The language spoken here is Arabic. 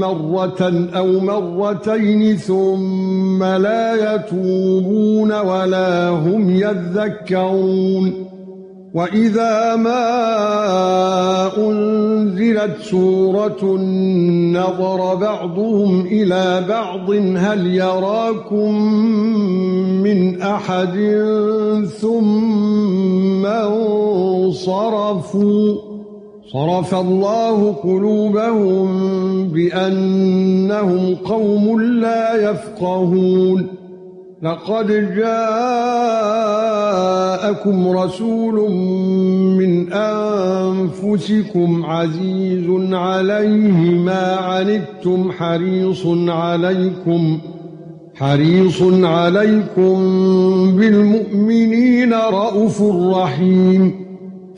مرة أو مرتين ثم لا يتوبون ولا هم يذكرون وإذا ما أنزلت سورة نظر بعضهم إلى بعض هل يراكم من أحد ثم انصرفوا صرف الله قلوبهم بأنهم قوم لا يفقهون. لقد جاءكم رسول من أنفسكم عزيز عليه ما عنتم حريص عليكم حريص عليكم بالمؤمنين رؤوف رحيم.